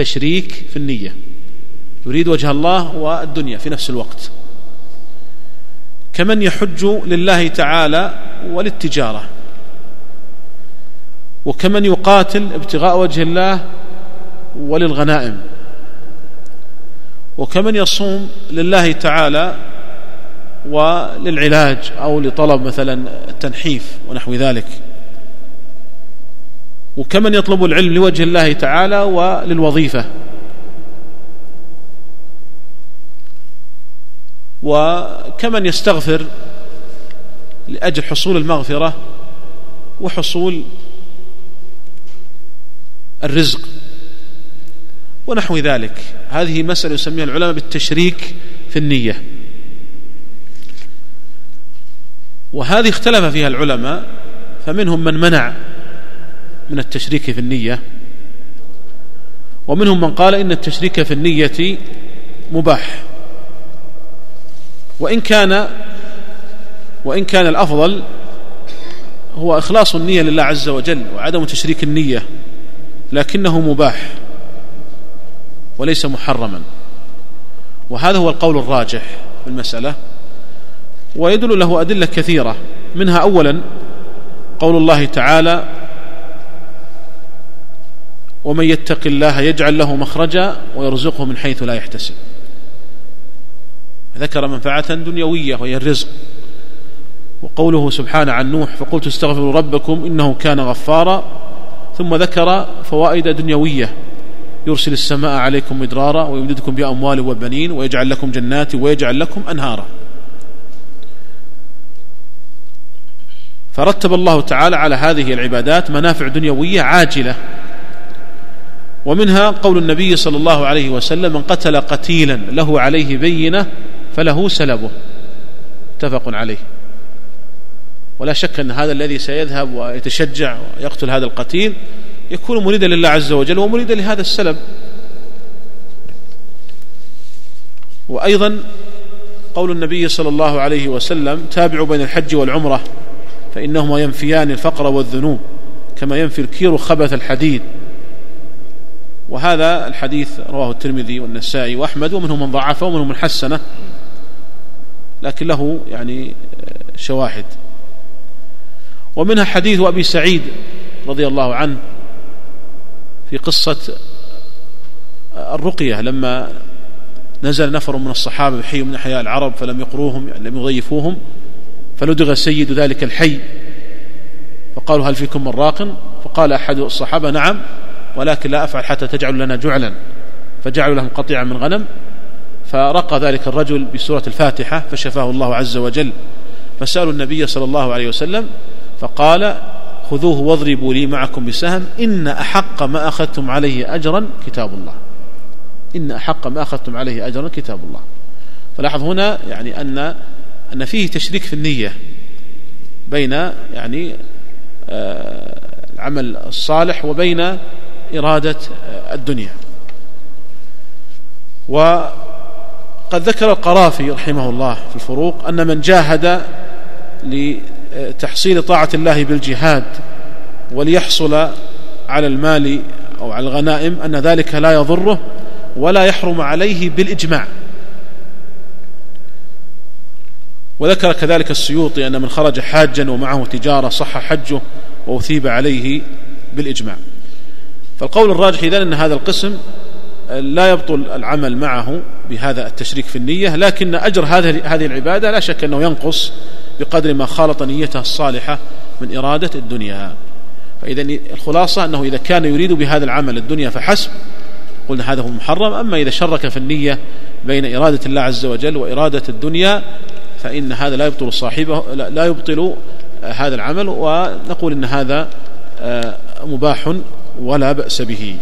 التشريك في النية. يريد وجه الله والدنيا في نفس الوقت. كمن يحج لله تعالى وللتجارة. وكمن يقاتل ابتغاء وجه الله وللغنائم. وكمن يصوم لله تعالى وللعلاج أو لطلب مثلا التنحيف ونحو ذلك. وكمن يطلب العلم لوجه الله تعالى وللوظيفة. وكمن يستغفر لأجل حصول المغفرة وحصول الرزق ونحو ذلك. هذه مسألة يسميها العلماء بالتشريك في النية. وهذه اختلف فيها العلماء فمنهم من منع من التشريك في النية. ومنهم من قال إن التشريك في النية مباح. وإن كان وإن كان الأفضل هو إخلاص النية لله عز وجل وعدم تشريك النية لكنه مباح وليس محرما. وهذا هو القول الراجح في المسألة. ويدل له أدلة كثيرة. منها أولا قول الله تعالى ومن يتق الله يجعل له مخرجا ويرزقه من حيث لا يحتسب. ذكر منفعة دنيوية وهي الرزق. وقوله سبحانه عن نوح فقلت استغفروا ربكم إنه كان غفارا. ثم ذكر فوائد دنيوية. يرسل السماء عليكم مدرارا ويمددكم بأموال وبنين ويجعل لكم جنات ويجعل لكم أنهارا. فرتب الله تعالى على هذه العبادات منافع دنيوية عاجلة. ومنها قول النبي صلى الله عليه وسلم من قتل قتيلا له عليه بينة فله سلبه. متفق عليه. ولا شك أن هذا الذي سيذهب ويتشجع ويقتل هذا القتيل يكون مريدا لله عز وجل ومريدا لهذا السلب. وأيضا قول النبي صلى الله عليه وسلم تابعوا بين الحج والعمرة فإنهما ينفيان الفقر والذنوب كما ينفي الكير خبث الحديد. وهذا الحديث رواه الترمذي والنسائي وأحمد ومنهم من ضعفه ومنهم من حسنه لكن له يعني شواهد. ومنها حديث أبي سعيد رضي الله عنه في قصة الرقية لما نزل نفر من الصحابة بحي من أحياء العرب فلم يقروهم يعني لم يضيفوهم فلدغ سيد ذلك الحي فقالوا هل فيكم من راق فقال أحد الصحابة نعم ولكن لا أفعل حتى تجعل لنا جعلا فجعلوا لهم قطيعا من غنم فرقى ذلك الرجل بسورة الفاتحة فشفاه الله عز وجل. فسألوا النبي صلى الله عليه وسلم فقال خذوه واضربوا لي معكم بسهم إن أحق ما أخذتم عليه أجرا كتاب الله. إن أحق ما أخذتم عليه أجرا كتاب الله. فلاحظ هنا يعني أن أن فيه تشريك في النية بين يعني آه، العمل الصالح وبين إرادة الدنيا. و قد ذكر القرافي رحمه الله في الفروق أن من جاهد لتحصيل طاعة الله بالجهاد وليحصل على المال أو على الغنائم أن ذلك لا يضره ولا يحرم عليه بالإجماع. وذكر كذلك السيوطي أن من خرج حاجا ومعه تجارة صح حجه وأثيب عليه بالإجماع. فالقول الراجح إذن أن هذا القسم لا يبطل العمل معه بهذا التشريك في النية لكن أجر هذه العبادة لا شك أنه ينقص بقدر ما خالط نيته الصالحة من إرادة الدنيا. فإذا الخلاصة أنه إذا كان يريد بهذا العمل الدنيا فحسب قلنا هذا هو المحرم أما إذا شرك في النية بين إرادة الله عز وجل وإرادة الدنيا فإن هذا لا يبطل صاحبه لا يبطل هذا العمل ونقول إن هذا آه، مباح ولا بأس به.